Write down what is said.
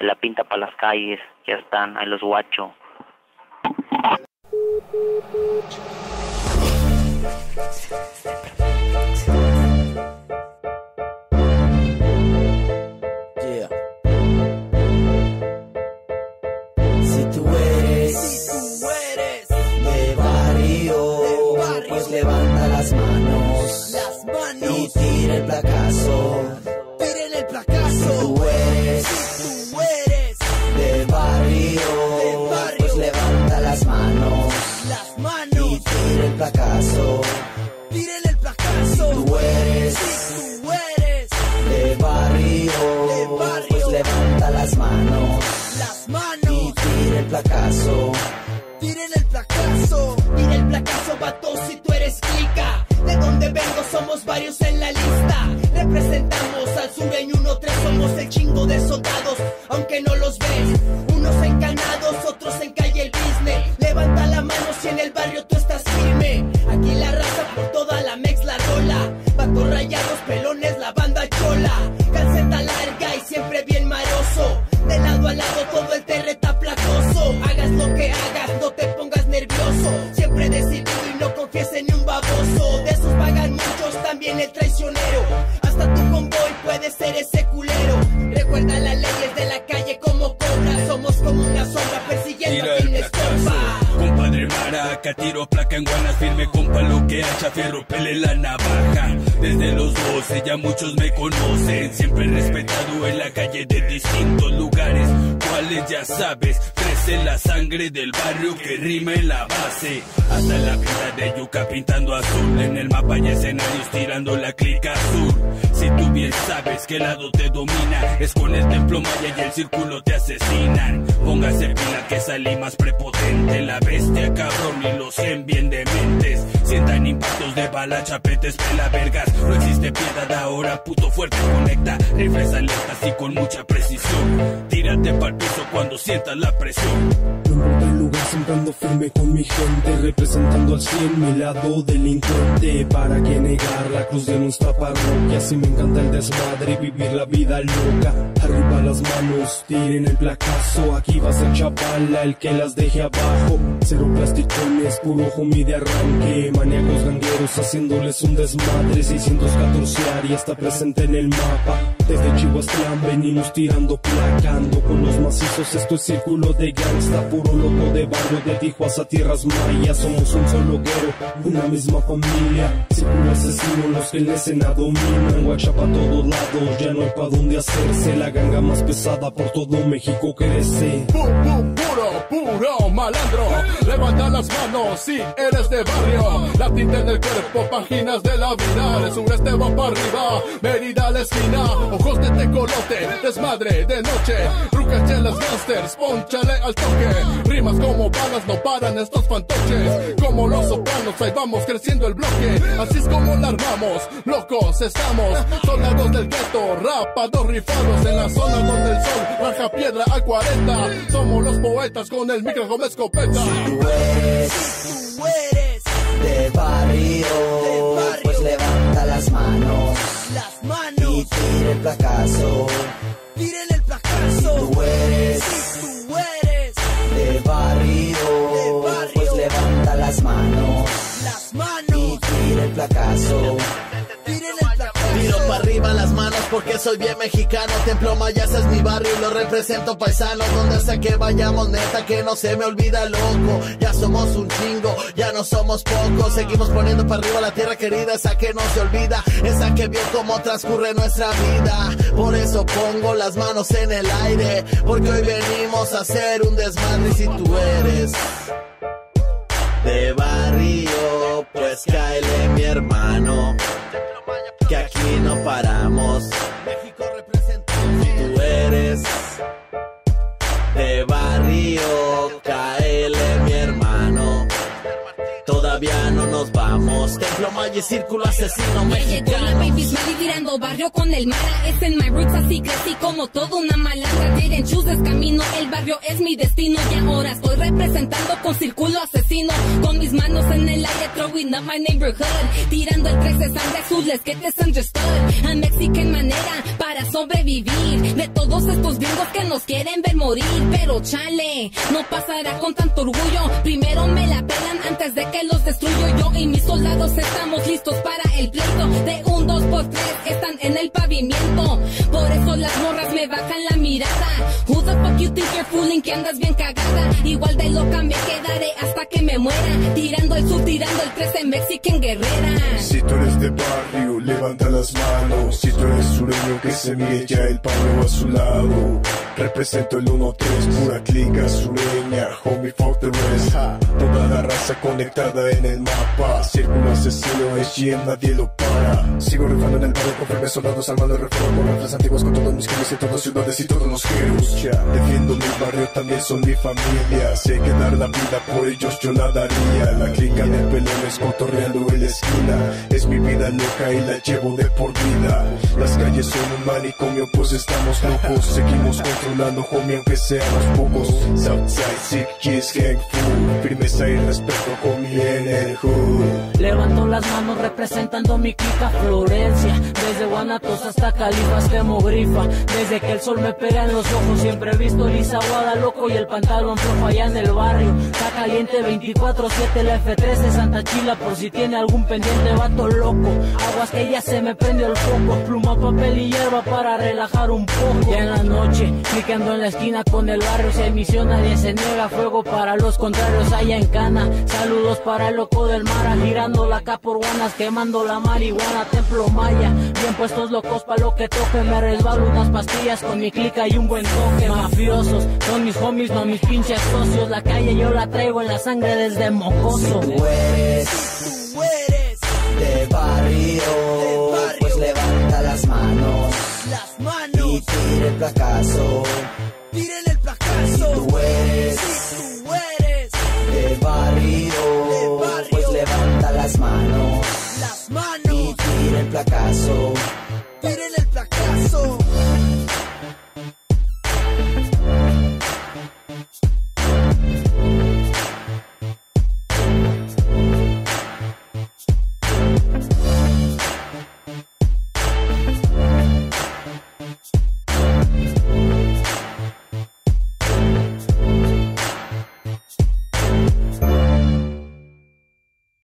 la pinta para las calles, ya están, ahí los guacho. Yeah. Si tú eres, de barrio, pues levanta las manos, y tira el placazo. Tiren el placazo. Si tú eres, Tú tira el el placazo. Tú eres Tú eres de barrio, barrio. pues levanta las manos, las y manos. tira el placazo. Tiren el placazo. Tira el placazo, vato, si tú eres clica. De donde vengo somos varios en la lista. Chola. Calceta larga y siempre bien maroso. De lado a lado todo el terreta placoso. Hagas lo que hagas, no te pongas nervioso. Siempre decidido y no confíes en un baboso. De esos pagan muchos, también el traicionero. Hasta tu convoy puede ser ese culero. Recuerda las leyes de la calle como cobra. Somos como una sombra persiguiendo a el quien les placazo, compa. compadre maraca, tiro placa en guanas, firme compa lo que hacha, fierro, pele la navaja. Desde los 12 ya muchos me conocen, siempre respetado en la calle de distintos lugares, cuales ya sabes, crece la sangre del barrio que rima en la base. Hasta la pinta de yuca pintando azul, en el mapa y escenarios tirando la clica azul. Si tú bien sabes que lado te domina, es con el templo maya y el círculo te asesinan. Póngase pila que salí más prepotente, la bestia cabrón y los 100 bien dementes. Sientan impactos de bala, chapetes, pela vergas. No existe piedad ahora, puto fuerte conecta. Rifles alertas y con mucha precisión. Tírate pa'l piso cuando sientas la presión. Lugar, siempre ando firme con mi gente, representando al 100 mi lado delincuente. ¿Para qué negar la cruz de nuestra parroquia? Si me encanta el desmadre vivir la vida loca. Arriba las manos, tiren el placazo. Aquí va a ser chavala el que las deje abajo. Cero plasticones, puro homie de arranque. Haciéndoles un desmadre. 614 área está presente en el mapa. Desde Chihuahua venimos tirando, placando con los macizos. Esto es círculo de gangsta, puro loco de barrio de Tijuana a tierras mayas. Somos un solo guero, una misma familia. Círculo asesino, los que en la escena dominan. Guacha pa' todos lados, ya no hay pa' dónde hacerse. La ganga más pesada por todo México crece. Pu- Puro, malandro. Levanta las manos si eres de barrio. La tinta en el cuerpo, páginas de la vida. De sureste va para arriba, Mérida a la esquina. Ojos de tecolote, desmadre de noche. Rucas chelas gangsters, ponchale al toque. Rimas como balas, no paran estos fantoches. Como los sopranos, ahí vamos creciendo el bloque. Así es como la armamos, locos estamos. Soldados del gueto, rapados rifados en la zona donde el sol raja piedra a 40. Somos los poetas con el micro como escopeta. Tú eres Tú eres de barrio, pues levanta las manos las y manos. tira el placazo. Porque soy bien mexicano. Templo Mayas es mi barrio y lo represento paisano. Donde sea que vayamos, neta, que no se me olvida, loco. Ya somos un chingo, ya no somos pocos. Seguimos poniendo para arriba la tierra querida, esa que no se olvida. Esa que vio cómo transcurre nuestra vida. Por eso pongo las manos en el aire. Porque hoy venimos a hacer un desmadre. Si tú eres de barrio, pues cáele mi hermano, que aquí no paramos. México representando. Si tú eres de barrio, cáele nos vamos. Templo y Círculo Asesino Llegó la Mexicano. baby Smiley tirando barrio con el mala. Es en my roots así crecí como toda una malandra. Didn't choose es camino, el barrio es mi destino. Y ahora estoy representando con círculo asesino. Con mis manos en el aire throwing up my neighborhood. Tirando el 13 sangre azul, let's get this understood. A Mexican manera para sobrevivir de todos estos gringos que nos quieren ver morir. Pero chale, no pasará con tanto orgullo. Primero me la pelan antes de que los destruyo. Yo y mis soldados estamos listos para el pleito. De un 2 por 3 están en el pavimento. Por eso las morras me bajan la mirada. Think you're fooling? Que andas bien cagada. Igual de loca me quedaré hasta que me muera. Tirando el sur, tirando el 3 en Mexican Guerrera. Si tú eres de barrio, levanta las manos. Si tú eres sureño, que se mire ya el palo a su lado. Represento el 1-3, pura clica sureña. Homie, fuck the rest. Ja. Toda la raza conectada en el mapa. Círculo asesino es GM, nadie lo para. Sigo rifando en el barrio con firmes soldados armando reforma con rifles antiguos con todos mis killers y todas ciudades y todos los heroes. Ya. Defiendo mi barrio, también son mi familia. Si hay que dar la vida por ellos, yo la daría. La clica de pelones cotorreando en la esquina. Es mi vida loca y la llevo de por vida. Las calles son un manicomio, pues estamos locos. Seguimos controlando, homie, aunque seamos pocos. Southside, sick kids, gang food. Firmeza y respeto, homie, en el hood. Levanto las manos representando mi clica Florencia Desde Guanatos hasta Califas quemo grifa Desde que el sol me pega en los ojos Siempre he visto Lisa Guada loco y el pantalón flojo allá en el barrio Está caliente 24-7 el F3 de Santa Chila Por si tiene algún pendiente vato loco Aguas que ya se me prendió el foco Pluma, papel y hierba para relajar un poco Ya en la noche, clicando en la esquina con el barrio Si hay misión nadie se niega Fuego para los contrarios allá en Cana. Saludos para el loco del mar Girando la capa por guanas Quemando la marihuana, templo maya. Bien puestos locos pa' lo que toque Me resbalo unas pastillas con mi clica y un buen toque. Mafiosos, son mis homies, no mis pinches socios. La calle yo la traigo en la sangre desde mocoso. Tú eres Tú eres de barrio, tira el fracaso. Placazo. Tú eres Si tú eres de barrio, barrio. pues levanta las manos las y manos. tira el fracaso. Tiren el placazo.